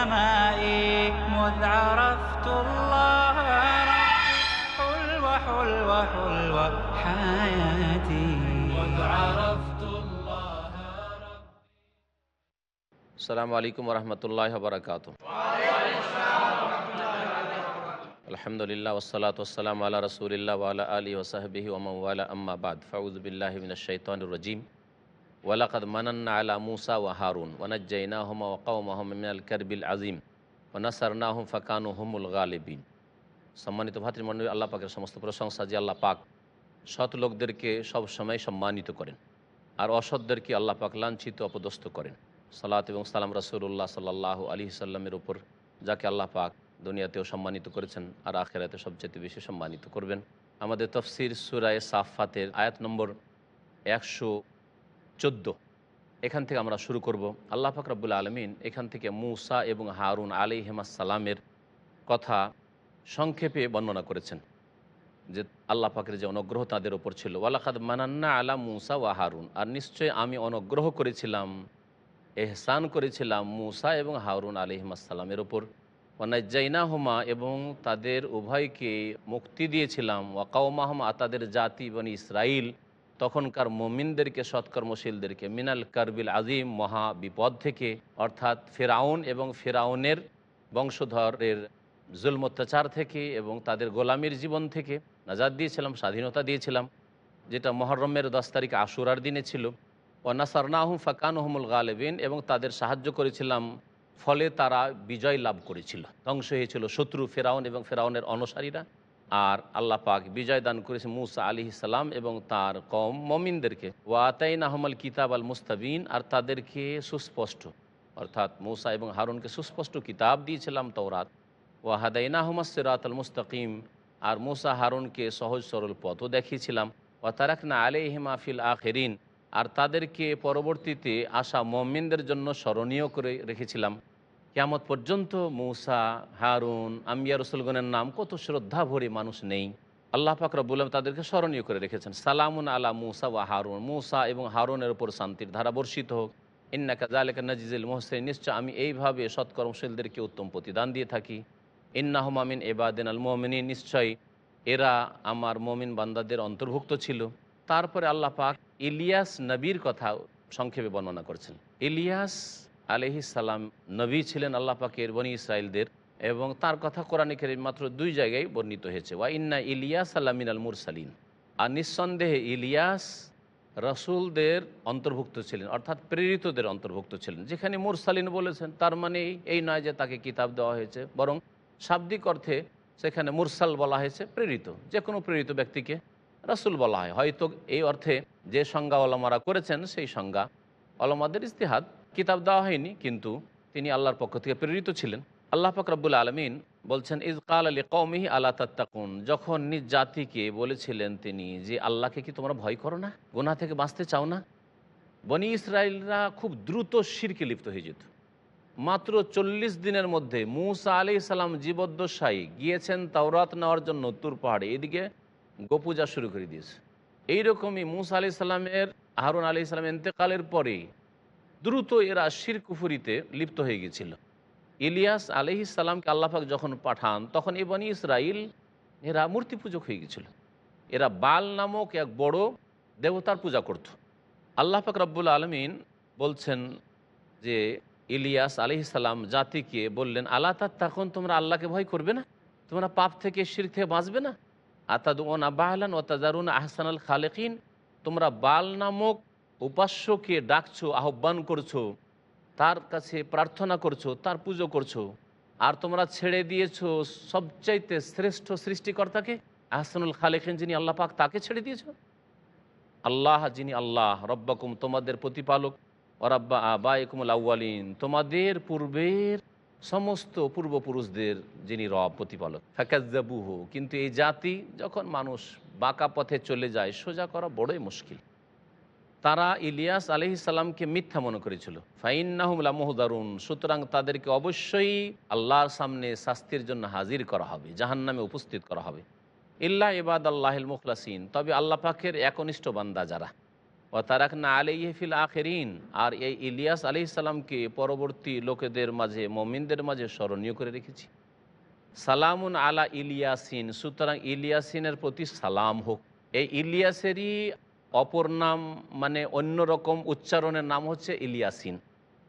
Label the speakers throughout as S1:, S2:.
S1: سمائي مذ عرفت الله ربي حلوة حلوة حلوة حياتي. مذ عرفت الله
S2: السلام عليكم ورحمة الله وبركاته. وعليكم السلام الحمد للہ وسلاۃ والسلام علی رسول اللہ وعلی علیہ وصحب ومن والا اما بعد فعوذ باللہ من الشیطان الرجیم ওয়ালাকাদ মানান্না আলা মুসা ওয়া হারুন ওয়ানাজ্জাইনা হুমা ওয়াকাউমাহম মিনাল কারবিল আজিম ওয়ানাসারনা হুম ফাকানু হুমুল গালিবিন। সম্মানিত ভাতৃমণ্ডলী, আল্লাহ পাকের সমস্ত প্রশংসা যে আল্লাহ পাক সৎ লোকদেরকে সব সময় সম্মানিত করেন, আর অসৎদেরকে আল্লাহ পাক লাঞ্ছিত অপদস্থ করেন। সালাত এবং সালাম রাসুল্লাহ সাল্লাহ আলী সাল্লামের উপর, যাকে আল্লাহ পাক দুনিয়াতেও সম্মানিত করেছেন আর আখেরাতে সবচেয়ে বেশি সম্মানিত করবেন। আমাদের তফসির সুরায় সাফাতের আয়াত নম্বর একশো চোদ্দ। এখান থেকে আমরা শুরু করব। আল্লাহ পাক রব্বুল আলমিন এখান থেকে মুসা এবং হারুন আলী সালামের কথা সংক্ষেপে বর্ণনা করেছেন, যে আল্লাহ পাকের যে অনুগ্রহ তাদের ওপর ছিল। ওয়ালাকাদ মানান্না আলা মুসা ওয়া হারুন, আর নিশ্চয়ই আমি অনুগ্রহ করেছিলাম, এহসান করেছিলাম মুসা এবং হারুন আলিহাসাল্লামের ওপর ওয়ানাজ্জাইনা হুমা এবং তাদের উভয়কে মুক্তি দিয়েছিলাম। ওয়াকাউমাহমা তাদের জাতি এবং ইসরাইল তখনকার মমিনদেরকে, সৎকর্মশীলদেরকে, মিনাল কারবিল আজিম মহা বিপদ থেকে, অর্থাৎ ফেরাউন এবং ফেরাউনের বংশধরের জুলম অত্যাচার থেকে এবং তাদের গোলামির জীবন থেকে নাজাদ দিয়েছিলাম, স্বাধীনতা দিয়েছিলাম, যেটা মহরমের দশ তারিখ আশুরার দিনে ছিল। ওয়ানাসারনাহুম ফাকানহমুল গালেবিন এবং তাদের সাহায্য করেছিলাম, ফলে তারা বিজয় লাভ করেছিল। ধ্বংস হয়েছিল শত্রু ফেরাউন এবং ফেরাউনের অনুসারীরা। আর আল্লাহ পাক বিজয় দান করেছে মুসা আলি সালাম এবং তার কম মমিনদেরকে। ওয়াতাইন আহমল কিতাব আল মুস্তাবিন, আর তাদেরকে সুস্পষ্ট, অর্থাৎ মুসা এবং হারুনকে সুস্পষ্ট কিতাব দিয়েছিলাম তৌরাত ওয়াহাদাইনা আহমদ সিরাত আল মুস্তাকিম, আর মুসা হারুনকে সহজ সরল পথও দেখিয়েছিলাম। ও ওয়াতারাকনা আলিহিমা ফিল আখেরিন, আর তাদেরকে পরবর্তীতে আসা মমিনদের জন্য স্মরণীয় করে রেখেছিলাম। কেমত পর্যন্ত মৌসা, হারুন, আম্বিয়া রসুলগণের নাম কত শ্রদ্ধা ভরে মানুষ নেই। আল্লাহ পাকরা বললাম তাদেরকে স্মরণীয় করে রেখেছেন, সালামুন আলা মুসা ওয়া হারুন। মুসা এবং হারুনের ওপর শান্তির ধারা বর্ষিত হোক। ইন্নাকা জালেকা নাজিজুল মোহসেন নিশ্চয় আমি এইভাবে সৎকর্মশীলদেরকে উত্তম প্রতিদান দিয়ে থাকি। ইন্না হুমামিন এবাদিন আল মোমিনী নিশ্চয় এরা আমার মমিন বান্দাদের অন্তর্ভুক্ত ছিল। তারপরে আল্লাহ পাক ইলিয়াস নবীর কথা সংক্ষেপে বর্ণনা করছেন। ইলিয়াস আলহি সালাম নবী ছিলেন আল্লাহ পাকের বনি ইসরায়েলদের এবং তার কথা কোরআন কেরিম মাত্র দুই জায়গায় বর্ণিত হয়েছে। ওয়া ইন্না ইলিয়াস আল্লামিন আল মুরসালিন। আর নিঃসন্দেহে ইলিয়াস রসুলদের অন্তর্ভুক্ত ছিলেন, অর্থাৎ প্রেরিতদের অন্তর্ভুক্ত ছিলেন। যেখানে মুরসালিন বলেছেন, তার মানে এই নয় যে তাকে কিতাব দেওয়া হয়েছে, বরং শাব্দিক অর্থে সেখানে মুরসাল বলা হয়েছে প্রেরিত যে কোনো প্রেরিত ব্যক্তিকে রাসুল বলা হয়। হয়তো এই অর্থে যে সংজ্ঞা অলমারা করেছেন, সেই সংজ্ঞা অলমাদের ইস্তেহাদ কিতাব দেওয়া হয়নি, কিন্তু তিনি আল্লাহর পক্ষ থেকে প্রেরিত ছিলেন। আল্লাহ ফকরাবুল আলমিন বলছেন ইজকাল আলী কৌমিহি আল্লাহ তাত্তাকুন যখন নিজ জাতিকে বলেছিলেন তিনি যে, আল্লাহকে কি তোমরা ভয় করো না? গোনা থেকে বাঁচতে চাও না? বনি ইসরায়েলরা খুব দ্রুত শিরকে লিপ্ত হয়ে যেত। মাত্র চল্লিশ দিনের মধ্যে মুসা আলি সালাম জীবদ্দশাই গিয়েছেন তাওরাত নেওয়ার জন্য উত্তর পাহাড়ে। এদিকে গোপূজা শুরু করে দিয়েছে। এইরকমই মুসা আলি সাল্লামের হারুন আলি সাল্লাম এতেকালের পরে দ্রুত এরা শির কুফুরিতে লিপ্ত হয়ে গেছিল। ইলিয়াস আলহি সাল্লামকে আল্লাহাক যখন পাঠান, তখন এ বনি ইসরাইল এরা মূর্তি পূজক হয়ে গেছিল। এরা বাল নামক এক বড় দেবতার পূজা করত। আল্লাহ পাক রব্বুল আলমিন বলছেন যে, ইলিয়াস আলহি সাল্লাম জাতিকে বললেন আল্লাহ তার তখন তোমরা আল্লাহকে ভয় করবে না? তোমরা পাপ থেকে, শির থেকে বাঁচবে না? আতাদুন আবাহলান ও তাজারুন আহসান আল খালেকিন? তোমরা বাল নামক উপাস্যকে ডাকছো, আহ্বান করছ, তার কাছে প্রার্থনা করছ, তার পুজো করছ, আর তোমরা ছেড়ে দিয়েছ সবচাইতে শ্রেষ্ঠ সৃষ্টিকর্তাকে? আহসানুল খালেকিন যিনি আল্লাহ পাক তাকে ছেড়ে দিয়েছ? আল্লাহ যিনি আল্লাহ, রব্বাকুম তোমাদের প্রতিপালক অরাব্বা আবায়কুমুল আউ্বালিন তোমাদের পূর্বের সমস্ত পূর্বপুরুষদের যিনি রব, প্রতিপালক। ফাকাজ্জাবুহু, কিন্তু এই জাতি যখন মানুষ বাঁকা পথে চলে যায়, সোজা করা বড়ই মুশকিল। তারা ইলিয়াস আলহি সাল্লামকে মিথ্যা মনে করেছিল। ফাইন্নাহুমলা মোহদারুন সুতরাং তাদেরকে অবশ্যই আল্লাহর সামনে শাস্তির জন্য হাজির করা হবে, জাহান্নামে উপস্থিত করা হবে। ইল্লা ইবাদ আল্লাহিল মুখলাসিন, তবে আল্লাহ পাখের একনিষ্ঠ বান্দা যারা। ও তারাকনা আলিহিফিল আখেরিন, আর এই ইলিয়াস আলি সাল্লামকে পরবর্তী লোকেদের মাঝে, মমিনদের মাঝে স্মরণীয় করে রেখেছি। সালামুন আলা ইলিয়াসিন, সুতরাং ইলিয়াসিনের প্রতি সালাম হোক। এই ইলিয়াসেরই অপর নাম মানে অন্য রকম উচ্চারণের নাম হচ্ছে ইলিয়াসিন।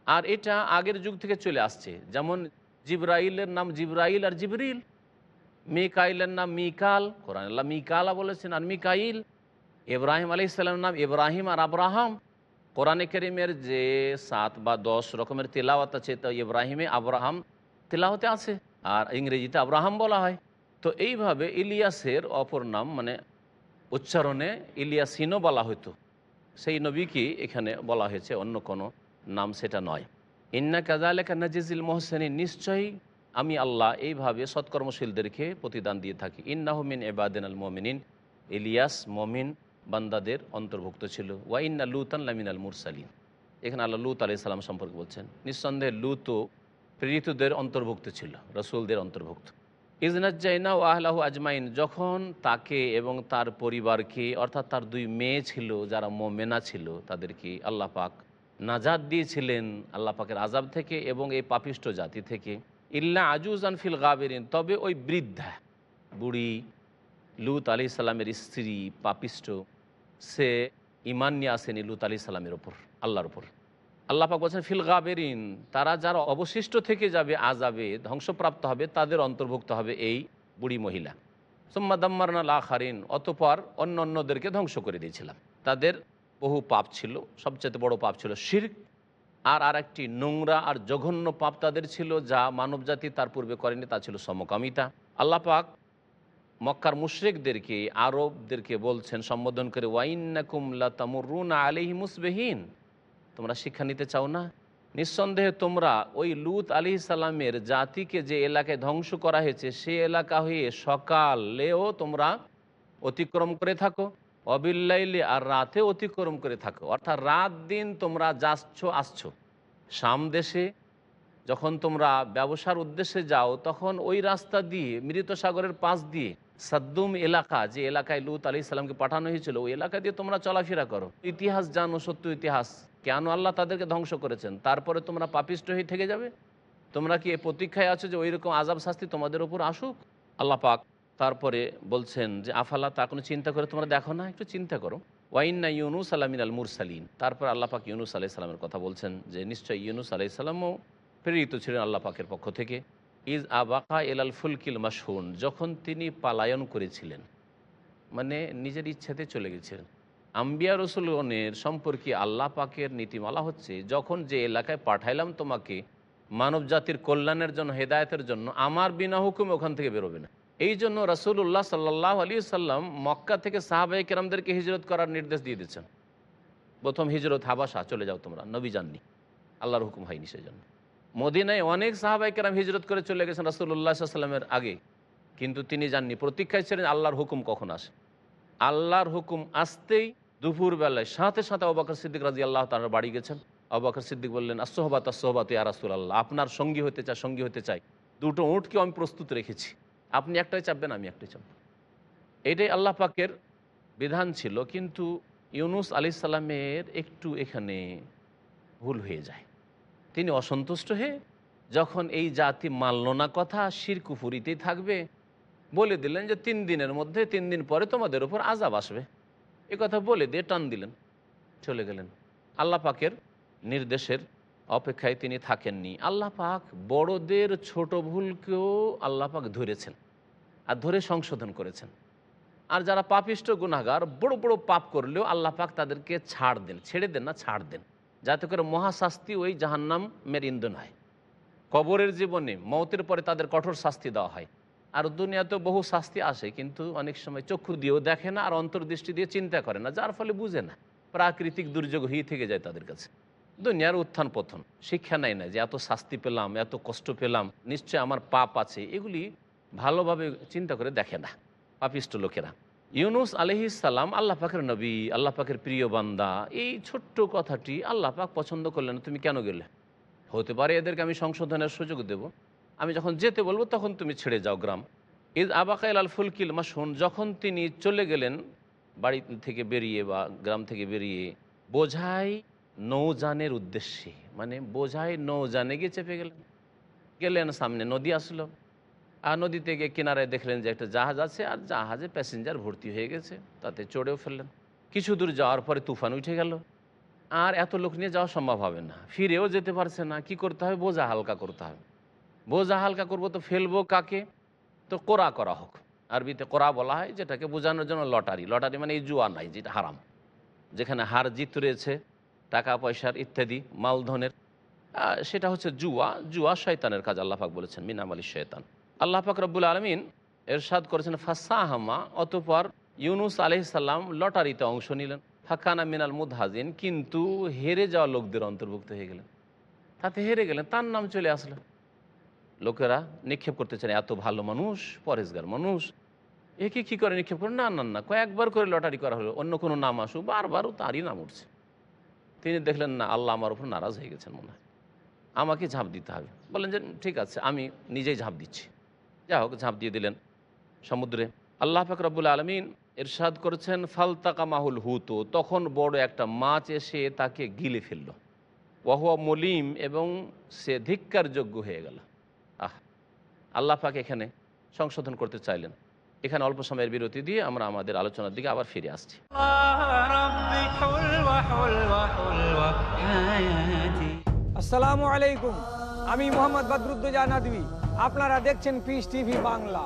S2: আর এটা আগের যুগ থেকে চলে আসছে। যেমন জিব্রাইলের নাম জিব্রাইল আর জিবরিল, মিকাইলের নাম মিকাল, কোরআন আল্লাহ মিকালা বলেছেন, আর মিকাইল, ইব্রাহিম আলি ইসলামের নাম ইব্রাহিম আর আব্রাহাম। কোরআনে করিমের যে সাত বা দশ রকমের তেলাওয়াত আছে, তো ইব্রাহিমে আব্রাহাম তেলাওয়াতে আছে, আর ইংরেজিতে আব্রাহাম বলা হয়। তো এইভাবে ইলিয়াসের অপর নাম মানে উচ্চারণে ইলিয়াসিনও বলা হতো সেই নবীকে এখানে বলা হয়েছে, অন্য কোনো নাম সেটা নয়। ইন্না কাজালেকা নাজিজিল মোহসেনী, নিশ্চয়ই আমি আল্লাহ এইভাবে সৎকর্মশীলদেরকে প্রতিদান দিয়ে থাকি। ইন্নাহমিন এবাদিন আল মোমিনিন, ইলিয়াস মমিন বান্দাদের অন্তর্ভুক্ত ছিল। ওয়া ইন্না লুতান লামিন আল মুরসালিন। এখানে আল্লাহ লুত আলি সাল্লাম সম্পর্কে বলছেন। নিঃসন্দেহে লুতও প্রেরিতদের অন্তর্ভুক্ত ছিল, রসুলদের অন্তর্ভুক্ত। ইজনাজ্জাইনা ও আহলাহু আজমাইন, যখন তাকে এবং তার পরিবারকে, অর্থাৎ তার দুই মেয়ে ছিল, যারা মোমেনা ছিল, তাদেরকে আল্লাহ পাক নাজাদ দিয়েছিলেন, আল্লাহ পাকের আজাব থেকে এবং এই পাপিষ্ট জাতি থেকে। ইল্লা আজুজ আনফিল গাবেরিন, তবে ওই বৃদ্ধা, বুড়ি লুত আলি সাল্লামের স্ত্রী, পাপিষ্ট, সে ইমান নিয়ে আসেনি লুত আলি সাল্লামের ওপর, আল্লাহর ওপর। আল্লাহ পাক বলছেন, ফিল গাবেরিন, তারা যারা অবশিষ্ট থেকে যাবে আজাবে ধ্বংসপ্রাপ্ত হবে, তাদের অন্তর্ভুক্ত হবে এই বুড়ি মহিলা। সোম্মা দাম্মারনা লাখারিন, অতপর অন্য অন্যদেরকে ধ্বংস করে দিয়েছিলাম। তাদের বহু পাপ ছিল, সবচেয়ে বড় পাপ ছিল শির্ক, আর আর একটি নোংরা আর জঘন্য পাপ তাদের ছিল, যা মানবজাতি তার পূর্বে করেনি, তা ছিল সমকামিতা। আল্লাহ পাক মক্কার মুশরেকদেরকে, আরবদেরকে বলছেন, সম্বোধন করে ওয়াইন্নাকুম লাতামুরুনা আলাইহি মুসবিহিন। তোমরা শিক্ষা নিতে চাও না? নিঃসন্দেহে তোমরা ওই লুত আলি সালামের জাতিকে যে এলাকায় ধ্বংস করা হয়েছে, সে এলাকা হয়ে সকালেও তোমরা অতিক্রম করে থাকো। অবিল্লাইলে আর রাতে অতিক্রম করে থাকো। অর্থাৎ রাত দিন তোমরা যাচ্ছ, আসছো। শাম দেশে যখন তোমরা ব্যবসার উদ্দেশ্যে যাও, তখন ওই রাস্তা দিয়ে, মৃত সাগরের পাশ দিয়ে সাদ্দুম এলাকা, যে এলাকায় লুত আলি সাল্লামকে পাঠানো হয়েছিল, ওই এলাকা দিয়ে তোমরা চলাফেরা করো। ইতিহাস জানো, সত্য ইতিহাস। কেন আল্লাহ তাদেরকে ধ্বংস করেছেন? তারপরে তোমরা পাপিষ্ট হয়ে থেকে যাবে? তোমরা কি এ প্রতীক্ষায় আছো যে ওই রকম আজাব শাস্তি তোমাদের উপর আসুক? আল্লাহ পাক তারপরে বলছেন যে, আফালা তা কোনো চিন্তা করে তোমরা দেখো না, একটু চিন্তা করো। ওয়াইন্না ইউনুস আলামিন আল মুরসালিন। তারপর আল্লাহ পাক ইউনুস আলাহি সাল্লামের কথা বলছেন যে নিশ্চয়ই ইউনুস আলাহি সাল্লামও প্রেরিত ছিলেন আল্লাহ পাকের পক্ষ থেকে। ইজ আবাকা এলাল ফুলকিল মাসহুন যখন তিনি পালায়ন করেছিলেন মানে নিজের ইচ্ছাতে চলে গেছিলেন। আম্বিয়া রসুলগণের সম্পর্কে আল্লাহ পাকের নীতিমালা হচ্ছে, যখন যে এলাকায় পাঠাইলাম তোমাকে মানব জাতির কল্যাণের জন্য, হেদায়তের জন্য, আমার বিনা হুকুম ওখান থেকে বেরোবে না। এই জন্য রসুল্লাহ সাল্লাহ আলী সাল্লাম মক্কা থেকে সাহাবাই কেরামদেরকে হিজরত করার নির্দেশ দিয়ে দিচ্ছেন প্রথম হিজরত হাবাসা, চলে যাও তোমরা, নবী জাননি আল্লাহর হুকুম হয়নি সেই জন্য মদিনায় অনেক সাহাবাই কেরাম হিজরত করে চলে গেছেন রসুল্লাহ সাল্লামের আগে। কিন্তু তিনি জাননি প্রতীক্ষায় ছিলেন আল্লাহর হুকুম কখন আসে? আল্লাহর হুকুম আসতেই দুপুর বেলায় সাথে সাথে অবাকর সিদ্দিক রাজি আল্লাহ তার বাড়ি গেছেন। অবাকর সিদ্দিক বললেন আসহবাত আসহবাত ইয়া রাসুল আল্লাহ আপনার সঙ্গী হতে চাই, সঙ্গী হতে চাই। দুটো উঁটকে আমি প্রস্তুত রেখেছি। আপনি একটাই চাপবেন, আমি একটাই চাপব। এটাই আল্লাহ পাকের বিধান ছিল, কিন্তু ইউনুস আলি সাল্লামের একটু এখানে ভুল হয়ে যায়। তিনি অসন্তুষ্ট হয়ে যখন এই জাতি মানল না কথা শিরকুফুরিতেই থাকবে, বলে দিলেন যে তিন দিনের মধ্যে, তিন দিন পরে তোমাদের উপর আজাব আসবে। এ কথা বলে দিয়ে টান দিলেন, চলে গেলেন। আল্লাহ পাকের নির্দেশের অপেক্ষায় তিনি থাকেননি। আল্লাহ পাক বড়দের ছোট ভুলকেও আল্লাহ পাক ধরেছেন আর ধরে সংশোধন করেছেন। আর যারা পাপিষ্ট গুনাগার বড় বড় পাপ করলেও আল্লাহ পাক তাদেরকে ছাড় দেন, ছেড়ে দেন না, ছাড় দেন। যাতে করে মহাশাস্তি ওই জাহান্নামের ইন্ধন হয়। কবরের জীবনে মৌতের পরে তাদের কঠোর শাস্তি দেওয়া হয়। আর দুনিয়াতে বহু শাস্তি আসে, কিন্তু অনেক সময় চক্ষু দিয়েও দেখে না আর অন্তর্দৃষ্টি দিয়ে চিন্তা করে না, যার ফলে বুঝে না। প্রাকৃতিক দুর্যোগ হয়ে থেকে যায় তাদের কাছে। দুনিয়ার উত্থান পথন শিক্ষা নেয় না যে এত শাস্তি পেলাম, এত কষ্ট পেলাম, নিশ্চয় আমার পাপ আছে, এগুলি ভালোভাবে চিন্তা করে দেখে না পাপিষ্ট লোকেরা। ইউনুস আলহি সালাম আল্লাহ পাকের নবী, আল্লাহ পাকের প্রিয় বান্দা, এই ছোট্ট কথাটি আল্লাহ পাক পছন্দ করলেন, তুমি কেন গেলে? হতে পারে এদেরকে আমি সংশোধনের সুযোগ দেব। আমি যখন যেতে বলব, তখন তুমি ছেড়ে যাও গ্রাম। ইদ আবাকাইল আল ফুলকিল মাসুন যখন তিনি চলে গেলেন বাড়ি থেকে বেরিয়ে বা গ্রাম থেকে বেরিয়ে, বোঝাই নৌযানের উদ্দেশ্যে মানে বোঝাই নৌযানে গিয়ে চেপে গেলেন। গেলেন, সামনে নদী আসলো। আর নদী থেকে কিনারায় দেখলেন যে একটা জাহাজ আছে, আর জাহাজে প্যাসেঞ্জার ভর্তি হয়ে গেছে, তাতে চড়েও ফেললেন। কিছু দূর যাওয়ার পরে তুফান উঠে গেল। আর এত লোক নিয়ে যাওয়া সম্ভব হবে না, ফিরেও যেতে পারছে না, কি করতে হবে? বোঝা, হালকা করতে হবে। বোঝা হালকা করব তো ফেলব কাকে? তো কোরা করা হোক। আরবিতে কোরা বলা হয় যেটাকে বোঝানোর জন্য লটারি। লটারি মানে এই জুয়া নাই, যেটা হারাম। যেখানে হার জিত রয়েছে, টাকা পয়সার ইত্যাদি, মালধনের। সেটা হচ্ছে জুয়া। জুয়া শয়তানের কাজ, আল্লাহ পাক বলেছেন মিনাম আলী শয়তান। আল্লাহ পাক রব্বুল আলমিন এরশাদ করেছেন, ফাসাহামা, অতপর ইউনুস আলহিসাল্লাম লটারিতে অংশ নিলেন। ফাকানা মিনাল মুদহাজিন, কিন্তু হেরে যাওয়া লোকদের অন্তর্ভুক্ত হয়ে গেলেন। তাতে হেরে গেলেন, তার নাম চলে আসলো। লোকেরা নিক্ষেপ করতে চায় এত ভালো মানুষ, পরেশগার মানুষ। একে কি করে নিক্ষেপ করে? না না না, কয়েকবার করে লটারি করা হলো, অন্য কোনো নাম আসুক বারবারও তারই নাম উঠছে। তিনি দেখলেন, না, আল্লাহ আমার উপর নারাজ হয়ে গেছেন মনে হয়। আমাকে ঝাঁপ দিতে হবে। বলেন যে, ঠিক আছে, আমি নিজেই ঝাঁপ দিচ্ছি। যা হোক, ঝাঁপ দিয়ে দিলেন। সমুদ্রে আল্লাহ পাক রব্বুল আলমিন এরশাদ করেছেন ফালতাকা মাহুল হুতো। তখন বড় একটা মাছ এসে তাকে গিলে ফেলল। ওয়াহুয়া মলিম এবং সে ধিক্কার যোগ্য হয়ে গেল। আল্লাহ পাক এখানে সংশোধন করতে চাইলেন। এখানে অল্প সময়ের বিরতি দিয়ে আমরা আমাদের আলোচনার দিকে আবার ফিরে আসছি।
S3: আসসালামু আলাইকুম। আমি মোহাম্মদ বদরুদ্দোজা আপনারা দেখছেন পিস টিভি বাংলা।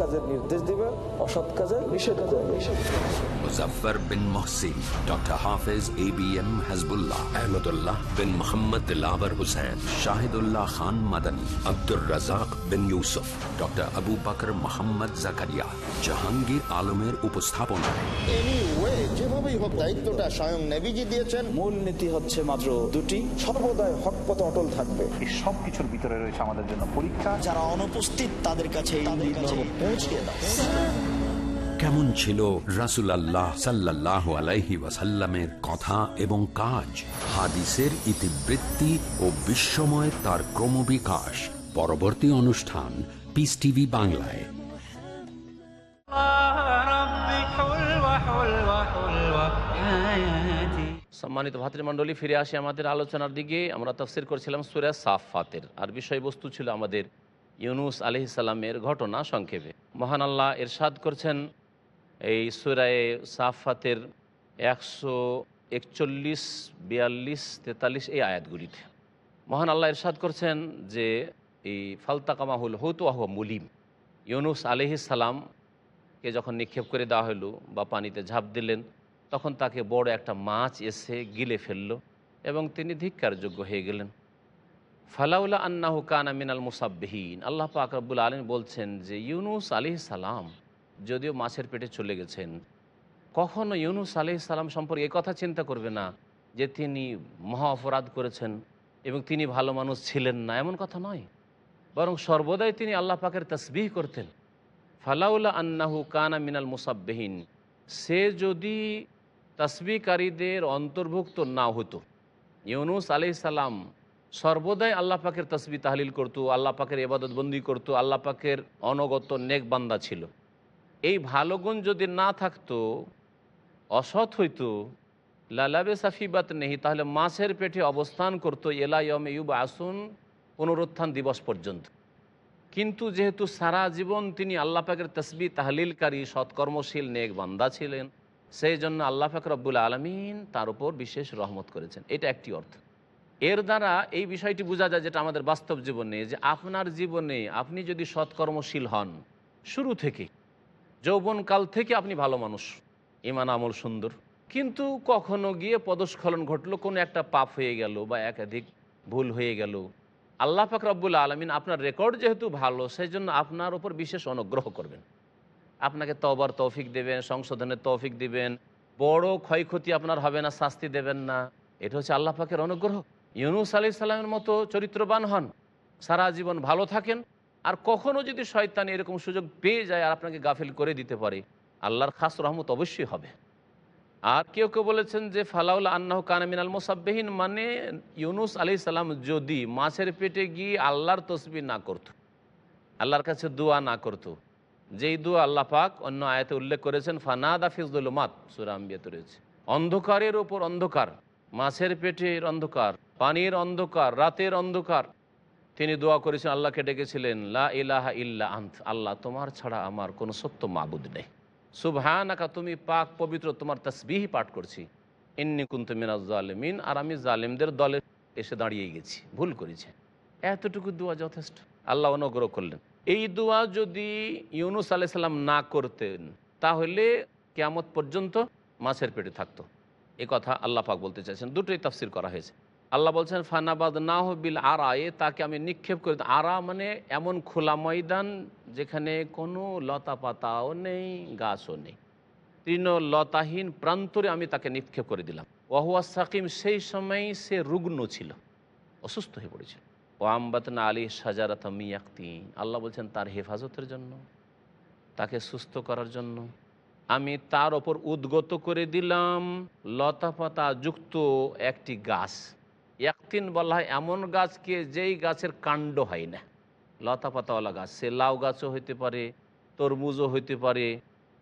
S4: কাজের নির্দেশ দিবে অসৎ কাজের নিষেধ করবে
S5: Muzaffar bin Mohsin doctor Hafez A B M Hizbullah Ahmadullah bin Mohammad Dilawar Hussain Shahidullah Khan Madani Abdur Razzaq bin Yusuf doctor Abu Bakr Mohammad Zakaria. Jahangir আলমের উপস্থাপনায়।
S6: এনিওয়ে যেভাবেই হোক দায়িত্বটা স্বয়ং নেভিজি দিয়েছেন। মূল নীতি হচ্ছে মাত্র দুটি
S4: সর্বদাই হক পথে অটল থাকবে।
S7: এই সব কিছুর ভিতরে রয়েছে আমাদের জন্য পরীক্ষা।
S6: যারা অনুপস্থিত তাদের কাছে পৌঁছিয়ে দাও
S5: কেমন ছিল রাসুল আল্লাহ সাল্লাহ আলাইহি ওয়াসাল্লামের কথা এবং কাজ? হাদিসের ইতিবৃত্তি ও বিশ্বময় তার ক্রমবিকাশ। পরবর্তী অনুষ্ঠান পিস টিভি বাংলায়।
S2: সম্মানিত ভাতৃমণ্ডলী, ফিরে আসি আমাদের আলোচনার দিকে। আমরা তফসির করছিলাম সুরা সাফাতের আর বিষয়বস্তু ছিল আমাদের ইউনুস আলি সাল্লামের ঘটনা সংক্ষেপে। মহান আল্লাহ এরশাদ করছেন এই সুরায় সাফাতের একশো একচল্লিশ, বিয়াল্লিশ, তেতাল্লিশ এই আয়াতগুলিতে। মহান আল্লাহ এরশাদ করছেন যে এই ফালতাকামাহুল হৌতু আহ মুলিম। ইউনুস আলিহিস সালামকে যখন নিক্ষেপ করে দেওয়া হলো বা পানিতে ঝাঁপ দিলেন, তখন তাকে বড় একটা মাছ এসে গিলে ফেলল এবং তিনি ধিক্কারযোগ্য হয়ে গেলেন। ফালাউলা আন্নাহু কানা মিনাল মুসাব্বিহীন। আল্লাহ পাক রব্বুল আলম বলছেন যে, ইউনুস আলি সালাম যদিও মাছের পেটে চলে গেছেন, কখনো ইউনুস আলি সালাম সম্পর্কে কথা চিন্তা করবে না যে, তিনি মহা অপরাধ করেছেন এবং তিনি ভালো মানুষ ছিলেন না। এমন কথা নয়। বরং সর্বদাই তিনি আল্লাহ পাকের তসবিহ করতেন। ফালাউলা আন্নাহু কানা মিনাল মুসাব্বিহীন। সে যদি তসবিকারীদের অন্তর্ভুক্ত না হতো, ইউনুস আলি সালাম সর্বদাই আল্লাহ পাকের তসবি তাহলিল করতো, আল্লাহ পাকের এবাদত বন্দি করতো, আল্লাহ পাকের অনগত নেক বান্দা ছিল। এই ভালো গুণ যদি না থাকতো, অসৎ হইতো লালাবে সাফিবাত নেহি তাহলে মাছের পেটে অবস্থান করতো এলাইম ইউব আসুন পুনরুত্থান দিবস পর্যন্ত। কিন্তু যেহেতু সারা জীবন তিনি আল্লাহ পাকের তসবি তাহলিলকারী, সৎকর্মশীল, নেক বান্দা ছিলেন, সেই জন্য আল্লাহ পাক রব্বুল আলমিন তার উপর বিশেষ রহমত করেছেন। এটা একটি অর্থ। এর দ্বারা এই বিষয়টি বোঝা যায় যেটা আমাদের বাস্তব জীবনে, যে আপনার জীবনে আপনি যদি সৎকর্মশীল হন, শুরু থেকে, যৌবনকাল থেকে আপনি ভালো মানুষ, ইমান আমল সুন্দর। কিন্তু কখনো গিয়ে পদস্খলন ঘটলো, কোনো একটা পাপ হয়ে গেল বা একাধিক ভুল হয়ে গেল। আল্লাহ পাক রব্বুল আলমিন আপনার রেকর্ড যেহেতু ভালো সেই জন্য আপনার উপর বিশেষ অনুগ্রহ করবেন। আপনাকে তবার তৌফিক দেবেন, সংশোধনের তৌফিক দিবেন। বড় ক্ষয়ক্ষতি আপনার হবে না, শাস্তি দেবেন না। এটা হচ্ছে আল্লাহ পাকের অনুগ্রহ। ইউনুস আলি সাল্লামের মতো চরিত্রবান হন, সারা জীবন ভালো থাকেন, আর কখনো যদি শয়তান এরকম সুযোগ পেয়ে যায় আর আপনাকে গাফিল করে দিতে পারে, আল্লাহর খাস রহমত অবশ্যই হবে। আর কেউ কেউ বলেছেন যে, ফালাউল আন্নাহ কানামিনাল মোসাব্বেহীন মানে ইউনুস আলি সাল্লাম যদি মাছের পেটে গিয়ে আল্লাহর তসবি না করত, আল্লাহর কাছে দোয়া না করত, যেই দোয়া আল্লাহ পাক অন্য আয়াতে উল্লেখ করেছেন, ফানাদা ফিজদুল মাত সুরাম্বিয়াতে রয়েছে। অন্ধকারের ওপর অন্ধকার মাছের পেটের অন্ধকার, পানির অন্ধকার, রাতের অন্ধকার। তিনি দোয়া করেছেন, আল্লাহকে ডেকেছিলেন, লা ইলাহা ইল্লা আন্ত, আল্লাহ তোমার ছাড়া আমার কোনো সত্য মাবুদ নেই। সুবহানাকা, তুমি পাক, পবিত্র, তোমার তসবিহি পাঠ করছি। ইন্নি কুন্তু মিনাজ জালেমিন, আর আমি জালেমদের দলে এসে দাঁড়িয়ে গেছি, ভুল করেছে। এতটুকু দোয়া যথেষ্ট। আল্লাহ অনুগ্রহ করলেন। এই দোয়া যদি ইউনুস আলাইসাল্লাম না করতেন, তাহলে কেয়ামত পর্যন্ত মাছের পেটে থাকতো। এ কথা আল্লাহ পাক বলতে চাইছেন। দুটোই তাফসির করা হয়েছে। আল্লাহ বলছেন ফানাবাদ না আরা এ তাকে আমি নিক্ষেপ করে আরা মানে এমন খোলা ময়দান যেখানে কোনো লতা পাতাও নেই, গাছও নেই। তৃণ লতাহীন প্রান্তরে আমি তাকে নিক্ষেপ করে দিলাম। ওয়াহুয়া সাকিম সেই সময় সে রুগ্ন ছিল, অসুস্থ হয়ে পড়েছিল ও আমবাতনা আলী সাজারাত মিয়াক্তি আল্লাহ বলছেন, তার হেফাজতের জন্য, তাকে সুস্থ করার জন্য আমি তার ওপর উদ্গত করে দিলাম। লতা পাতা যুক্ত একটি গাছ। একদিন বলা হয় এমন গাছকে যেই গাছের কাণ্ড হয় না। লতা পাতাওয়ালা গাছ, সে লাউ গাছও হইতে পারে, তরমুজও হইতে পারে,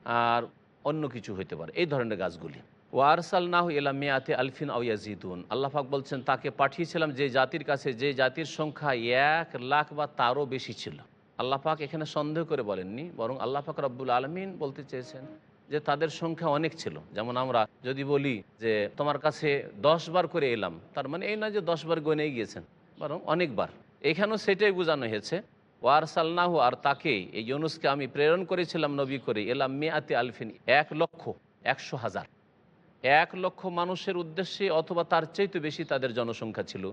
S2: আর অন্য কিছু হইতে পারে। এই ধরনের গাছগুলি। ওয়ারসাল নাহ এলা মেয়াতে আলফিন আউয়াজিদুন আল্লাহাক বলছেন, তাকে পাঠিয়েছিলাম যে জাতির কাছে, যে জাতির সংখ্যা এক লাখ বা তারও বেশি ছিল। আল্লাহ পাক এখানে সন্দেহ করে বলেননি, বরং আল্লাহ পাক রব্বুল আলমিন বলতে চেয়েছেন যে তাদের সংখ্যা অনেক ছিল। যেমন আমরা যদি বলি যে তোমার কাছে দশ বার করে এলাম, তার মানে এই না যে দশ বার গনে গিয়েছেন, বরং অনেকবার এখানেও সেটাই বোঝানো হয়েছে ওয়ার সালনাহু আর তাকে এই ইউনুসকে আমি প্রেরণ করেছিলাম নবী করে, এলাম মেয়াতে আলফিন, এক লক্ষ, একশো হাজার। এক লক্ষ মানুষের উদ্দেশ্যে অথবা তার চাইতে বেশি তাদের জনসংখ্যা ছিল।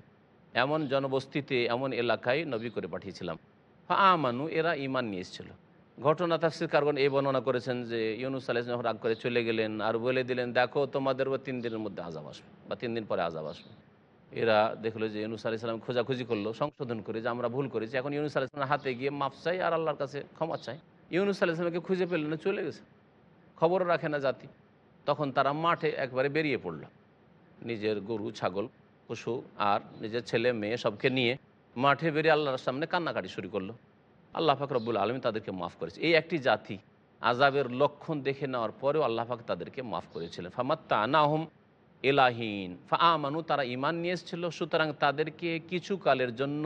S2: এমন জনবস্তিতে, এমন এলাকায় নবী করে পাঠিয়েছিলাম। আমানু এরা ইমান নিয়ে এসেছিল। ঘটনা তাফসির কারগণ এই বর্ণনা করেছেন যে ইউনুস আলাহ যখন রাগ করে চলে গেলেন আর বলে দিলেন, দেখো, তোমাদের ও তিন দিনের মধ্যে আজাব আসবে বা তিন দিন পরে আজাব আসবে। এরা দেখল যে ইউনুস আলাহ সাল্লাম খোঁজাখুঁজি করল, সংশোধন করে যে আমরা ভুল করেছি। এখন ইউনুস আলাহ সাল্লাম হাতে গিয়ে মাপ চাই আর আল্লাহর কাছে ক্ষমা চাই। ইউনুস আলাহ সাল্লামকে খুঁজে পেলেন না, চলে গেছে। খবরও রাখে না জাতি। তখন তারা মাঠে একবারে বেরিয়ে পড়ল। নিজের গরু, ছাগল, পশু আর নিজের ছেলে, মেয়ে সবকে নিয়ে মাঠে বেরিয়ে আল্লাহর সামনে কান্নাকাটি শুরু করল। আল্লাহ পাক রব্বুল আলমী তাদেরকে মাফ করেছে। এই একটি জাতি আজাবের লক্ষণ দেখে নেওয়ার পরেও আল্লাহ পাক তাদেরকে মাফ করেছিলেন। ফামাত্তা আনাহম এলাহীন ফা আমানু তারা ইমান নিয়ে এসেছিল, সুতরাং তাদেরকে কিছু কালের জন্য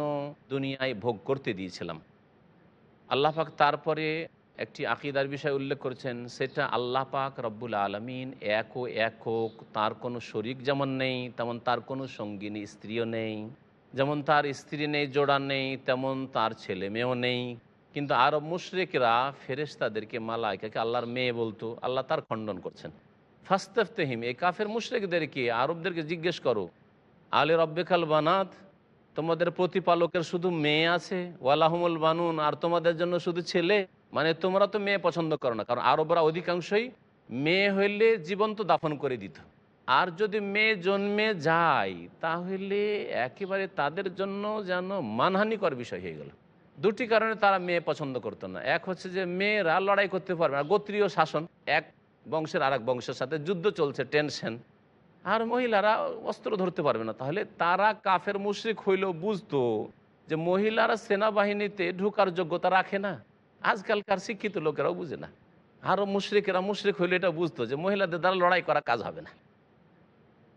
S2: দুনিয়ায় ভোগ করতে দিয়েছিলাম। আল্লাহ পাক তারপরে একটি আকিদার বিষয় উল্লেখ করেছেন, সেটা আল্লাহ পাক রব্বুল আলমিন এক ও একক তার কোনো শরিক যেমন নেই, তেমন তার কোনো সঙ্গিনী, স্ত্রীও নেই। যেমন তার স্ত্রী নেই, জোড়া নেই, তেমন তার ছেলে মেয়েও নেই। কিন্তু আরব মুশরেকরা, ফেরেশতাদেরকে, মালাইকাকে আল্লাহর মেয়ে বলতো, আল্লাহ তার খণ্ডন করছেন। ফাস্তাফতেহিম এ কাফের মুশরেকদেরকে, আরবদেরকে জিজ্ঞেস করো, আলে রব্বেকাল বানাত, তোমাদের প্রতিপালকের শুধু মেয়ে আছে? ওয়ালাহমুল বানুন, আর তোমাদের জন্য শুধু ছেলে? মানে তোমরা তো মেয়ে পছন্দ করো না, কারণ আরবরা অধিকাংশই মেয়ে হইলে জীবন্ত দাফন করে দিত। আর যদি মেয়ে জন্মে যায়, তাহলে একেবারে তাদের জন্য যেন মানহানিকর বিষয় হয়ে গেল। দুটি কারণে তারা মেয়ে পছন্দ করতো না। এক হচ্ছে যে মেয়েরা লড়াই করতে পারবে না। গোত্রীয় শাসন, এক বংশের আর বংশের সাথে যুদ্ধ চলছে, টেনশন। আর মহিলারা অস্ত্র ধরতে পারবে না। তাহলে তারা কাফের মুশ্রিক হইলেও বুঝতো যে মহিলারা সেনাবাহিনীতে ঢুকার যোগ্যতা রাখে না। আজকালকার শিক্ষিত লোকেরাও বুঝে না। আরও মুশ্রিকেরা মুশ্রিক হইলে এটা বুঝতো যে মহিলাদের দ্বারা লড়াই করা কাজ হবে না।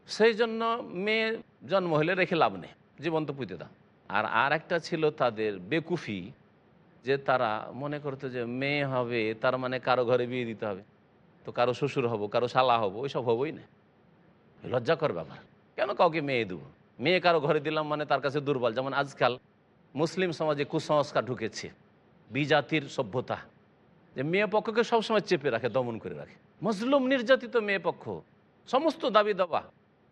S2: সেই জন্য মেয়ে জন্ম হলে রেখে লাভ নেই, জীবন্ত পুঁতে দাও আর আর একটা ছিল তাদের বেকুফি, যে তারা মনে করতো যে মেয়ে হবে, তার মানে কারও ঘরে বিয়ে দিতে হবে। তো কারও শ্বশুর হব, কারও শালা হব, ওইসব হবই না। লজ্জাকর ব্যাপার। কেন কাউকে মেয়ে দেবো? মেয়ে কারও ঘরে দিলাম মানে তার কাছে দুর্বল। যেমন আজকাল মুসলিম সমাজে কুসংস্কার ঢুকেছে, বিজাতির সভ্যতা। যে মেয়ে পক্ষকে সবসময় চেপে রাখে, দমন করে রাখে। মজলুম নির্যাতিত মেয়ে পক্ষ, সমস্ত দাবি দাবা।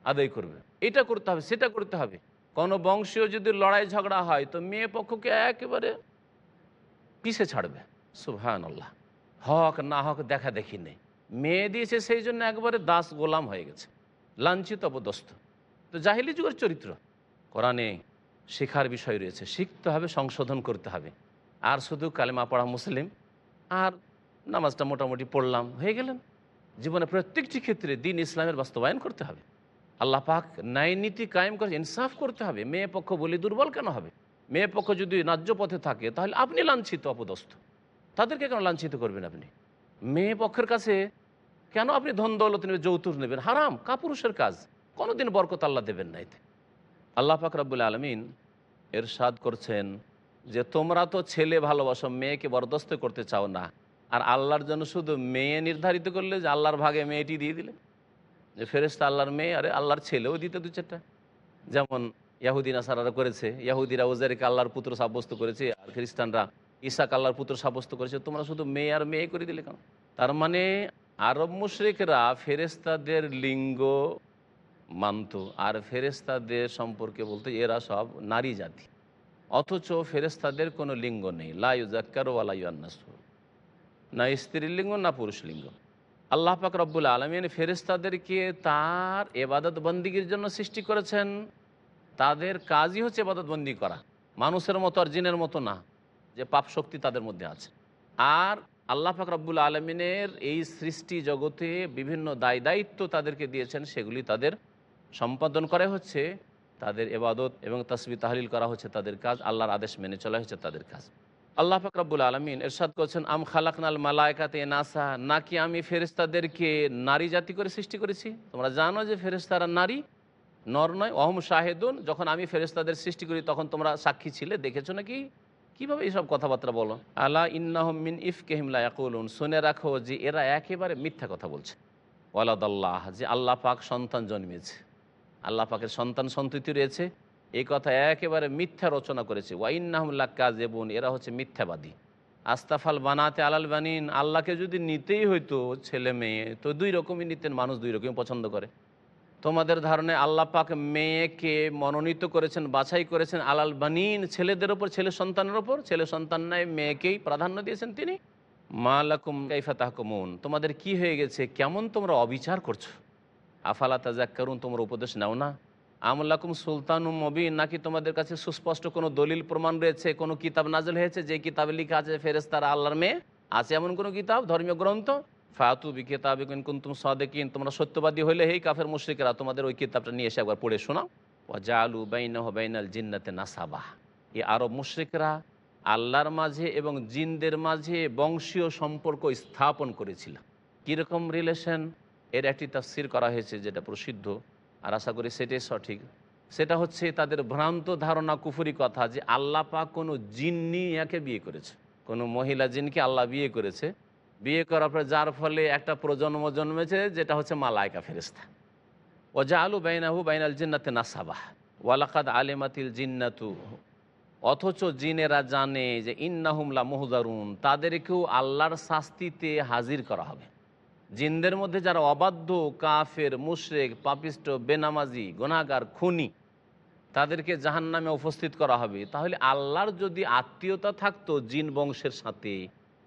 S2: আদায় করবে। এটা করতে হবে, সেটা করতে হবে। কোনো বংশীয় যদি লড়াই ঝগড়া হয়, তো মেয়ে পক্ষকে একেবারে পিছে ছাড়বে। সুহান আল্লাহ হক না হক দেখা দেখি নেই। মেয়ে দিয়েছে, সেই জন্য একবারে দাস গোলাম হয়ে গেছে। লাঞ্ছিত অপদস্থ। তো জাহিলি যুগের চরিত্র। কোরআনে শেখার বিষয় রয়েছে। শিখতে হবে, সংশোধন করতে হবে। আর শুধু কালেমা পড়া মুসলিম। আর নামাজটা মোটামুটি পড়লাম, হয়ে গেলেন। জীবনে প্রত্যেকটি ক্ষেত্রে দিন ইসলামের বাস্তবায়ন করতে হবে। আল্লাহ পাক ন্যায় নীতি কায়েম করে ইনসাফ করতে হবে। মেয়ে পক্ষ বলি দুর্বল কেন হবে? মেয়ে পক্ষ যদি ন্যায্য পথে থাকে, তাহলে আপনি লাঞ্ছিত, অপদস্থ। তাদেরকে কেন লাঞ্ছিত করবেন আপনি? মেয়ে পক্ষের কাছে কেন আপনি ধন দৌলত নেবেন, যৌতুক নেবেন? হারাম, কাপুরুষের কাজ। কোনোদিন বরকত আল্লাহ দেবেন না এতে। আল্লাহ পাক রাব্বুল আলমিন এরশাদ করছেন যে, তোমরা তো ছেলে ভালোবাসো, মেয়েকে বরদস্ত করতে চাও না। আর আল্লাহর জন্য শুধু মেয়ে নির্ধারিত করলে যে আল্লাহর ভাগে মেয়েটি দিয়ে দিলে? যে ফেরেস্তা আল্লাহর মেয়ে, আরে আল্লাহর ছেলেও দিতে দু চারটা। যেমন ইয়াহুদিন আসারারা করেছে, ইয়াহুদিরা ওজারিকে আল্লাহর পুত্র সাব্যস্ত করেছে, আর খ্রিস্টানরা ইসাক আল্লাহর পুত্র সাব্যস্ত করেছে। তোমরা শুধু মেয়ে আর মেয়ে করে দিলে কেন? তার মানে আরব মুশরিকরা ফেরেস্তাদের লিঙ্গ মানত, আর ফেরেস্তাদের সম্পর্কে বলতে এরা সব নারী জাতি। অথচ ফেরেস্তাদের কোনো লিঙ্গ নেই। লাইজাক্কার ওয়ালাইয়ান্নাসু না স্ত্রীর লিঙ্গ, না পুরুষ লিঙ্গ। আল্লাহ পাক রব্বুল আলমিন ফেরেস্তাদেরকে তার এবাদত বন্দিগির জন্য সৃষ্টি করেছেন। তাদের কাজই হচ্ছে এবাদত বন্দি করা। মানুষের মতো আর জিনের মতো না, যে পাপ শক্তি তাদের মধ্যে আছে। আর আল্লাহ পাক রব্বুল আলমিনের এই সৃষ্টি জগতে বিভিন্ন দায় দায়িত্ব তাদেরকে দিয়েছেন, সেগুলি তাদের সম্পাদন করা হচ্ছে। তাদের এবাদত এবং তসবি তাহলিল করা হচ্ছে তাদের কাজ, আল্লাহর আদেশ মেনে চলা হচ্ছে তাদের কাজ। আল্লাহ ফাকরাবুল আলমিন এরশাদ করছেন, আম খালাকনাল মালায়কাতে নাসা নাকি আমি ফেরেস্তাদেরকে নারী জাতি করে সৃষ্টি করেছি? তোমরা জানো যে ফেরেস্তারা নারী, নর নয় অহম শাহেদুন। যখন আমি ফেরেস্তাদের সৃষ্টি করি, তখন তোমরা সাক্ষী ছিলে, দেখেছ নাকি? কীভাবে এইসব কথাবার্তা বলো? আলা ইন্নাহমিন ইফ কেহিমলা ইয়াকুলুন শুনে রাখো যে এরা একেবারে মিথ্যা কথা বলছে। ওয়ালাদাল্লাহ যে আল্লাহ পাক সন্তান জন্মেছে আল্লাহ পাকের সন্তান সন্ততি রয়েছে। এই কথা একেবারে মিথ্যা রচনা করেছে। ওয়াইন্নাহমুল্লাহ কাজেবুন এরা হচ্ছে মিথ্যাবাদী। আস্তাফাল বানাতে আলাল বানিন, আল্লাহকে যদি নিতেই হইতো ছেলে মেয়ে, তো দুই রকমই নিতেন, মানুষ দুই রকমই পছন্দ করে। তোমাদের ধারণে আল্লাহ পাক মেয়েকে মনোনীত করেছেন, বাছাই করেছেন আলাল বানিন, ছেলেদের ওপর, ছেলে সন্তানের ওপর? ছেলে সন্তান নয় মেয়েকেই প্রাধান্য দিয়েছেন তিনি? মালাকুম কাইফা তাহকুমুন, তোমাদের কি হয়ে গেছে? কেমন তোমরা অবিচার করছ? আফালা তাজাক করুন তোমরা উপদেশ নাও না। আমলাকুম সুলতান মবিন, নাকি তোমাদের কাছে সুস্পষ্ট কোনো দলিল প্রমাণ রয়েছে, কোনো কিতাব নাজল হয়েছে? যে কিতাবে লেখা আছে ফেরেস্তারা আল্লাহর মেয়ে, আছে এমন কোনো কিতাব, ধর্মীয় গ্রন্থ? ফাতু বি কিতাবিন কুন্তুম সাদেকিন, তোমরা সত্যবাদী হলে হেই কাফের মুশ্রিকেরা, তোমাদের ওই কিতাবটা নিয়ে এসে একবার পড়ে শোনাও। ও জালু বাইন বাইনাল জিন্নাতে নাসাবাহ এই আরব মুশ্রিকরা আল্লাহর মাঝে এবং জিনদের মাঝে বংশীয় সম্পর্ক স্থাপন করেছিল। কীরকম রিলেশন এর একটি তাফসির করা হয়েছে, যেটা প্রসিদ্ধ। আর আশা করি সেটাই সঠিক। সেটা হচ্ছে তাদের ভ্রান্ত ধারণা, কুফুরি কথা যে আল্লাহ পাক কোনো জিন্নি একে বিয়ে করেছে। কোনো মহিলা জিনকে আল্লাহ বিয়ে করেছে। বিয়ে করার পরে যার ফলে একটা প্রজন্ম জন্মেছে যেটা হচ্ছে মালায়কা ফেরিস্তা ও জা আলু বাইনাহু বাইনাল জিন্নাতে নাসাবাহ ওয়ালাকাদ আলেমাতিল জিন্নাতু। অথচ জিনেরা জানে যে ইন্নাহুমলা মুহদারুন তাদেরকেও আল্লাহর শাস্তিতে হাজির করা হবে। জিনদের মধ্যে যারা অবাধ্য, কাফের, মুশরেক, পাপিষ্ট, বেনামাজি গোনাগার খুনি, তাদেরকে জাহান নামে উপস্থিত করা হবে। তাহলে আল্লাহর যদি আত্মীয়তা থাকতো জিন বংশের সাথে,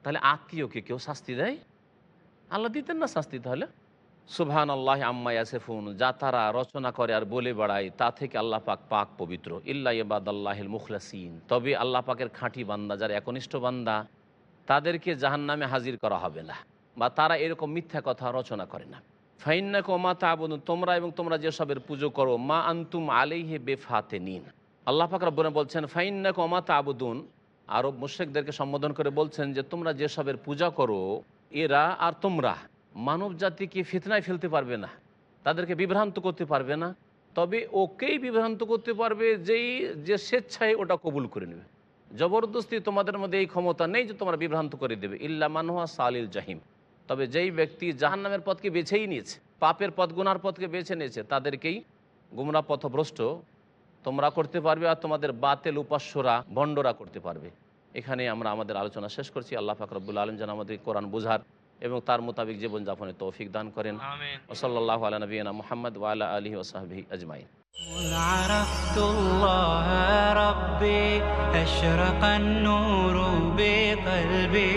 S2: তাহলে আত্মীয়কে কেউ শাস্তি দেয়? আল্লাহ দিতেন না শাস্তি তাহলে? সুবহান আল্লাহ আম্মা ইয়াসেফুন, যা তারা রচনা করে আর বলে বেড়ায়, তা থেকে আল্লাহ পাক পাক পবিত্র। ইল্লা ইবাদ আল্লাহিল মুখলাসিন, তবে আল্লাহ পাকের খাঁটি বান্দা, যারা একনিষ্ঠ বান্দা, তাদেরকে জাহান্নামে হাজির করা হবে না। বা তারা এরকম মিথ্যা কথা রচনা করে না। ফাইন্নাক মা তাবুন তোমরা এবং তোমরা যেসবের পুজো করো, মা আন্তুম আলাইহে বেফাতে নিন আল্লাহ পাক রব্বনা বলছেন ফাইন্নাক মা তাবুদুন। আরব মুশ্রিকদেরকে সম্বোধন করে বলছেন যে, তোমরা যেসবের পূজা করো, এরা আর তোমরা মানব জাতিকে ফিতনায় ফেলতে পারবে না? তাদেরকে বিভ্রান্ত করতে পারবে না? তবে ওকেই বিভ্রান্ত করতে পারবে যেই, যে স্বেচ্ছায় ওটা কবুল করে নেবে। জবরদস্তি তোমাদের মধ্যে এই ক্ষমতা নেই যে তোমরা বিভ্রান্ত করে দেবে। ইল্লা মানুয়া সালিল জাহিম। তবে যেই ব্যক্তি জাহান্নামের পথকে বেছেই নিয়েছে পাপের পথ গুনার পথকে বেছে নিয়েছে তাদেরকেই গুমরা পথভ্রষ্ট তোমরা করতে পারবে আর তোমাদের বাতেল উপাস্যরা ভণ্ডরা করতে পারবে এখানে আমরা আমাদের আলোচনা শেষ করছি আল্লাহ ফাকরবুল আলম যেন আমাদের কোরআন বুঝার এবং তার মোতাবিক জীবনযাপনে তৌফিক দান করেন ওসল্লাহ আলা নবীনা মোহাম্মদ ওয়ালা আলী ওসাহাবি আজমাইন
S1: مذ عرفت الله ربي أشرق النور بقلبي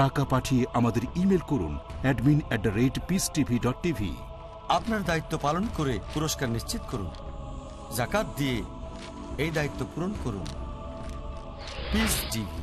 S8: টাকা পাঠিয়ে আমাদের ইমেল করুন admin at the rate peace TV dot TV
S9: আপনার দায়িত্ব পালন করে পুরস্কার নিশ্চিত করুন। জাকাত দিয়ে এই দায়িত্ব পূরণ করুন। Piece TV